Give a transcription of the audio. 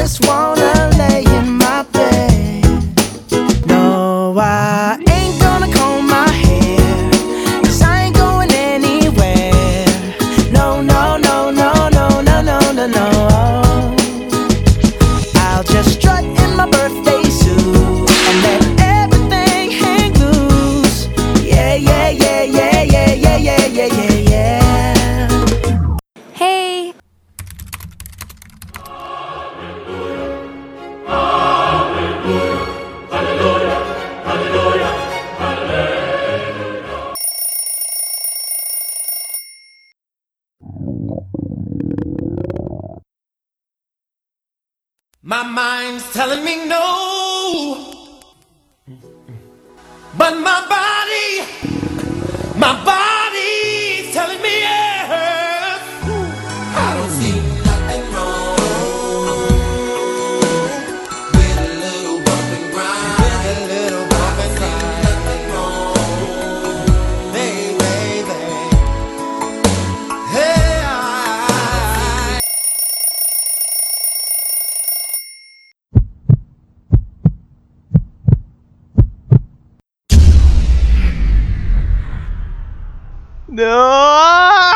just wanna lay in my bed. No, I. My mind's telling me no, but my body, my body's telling me yes. I don't see. no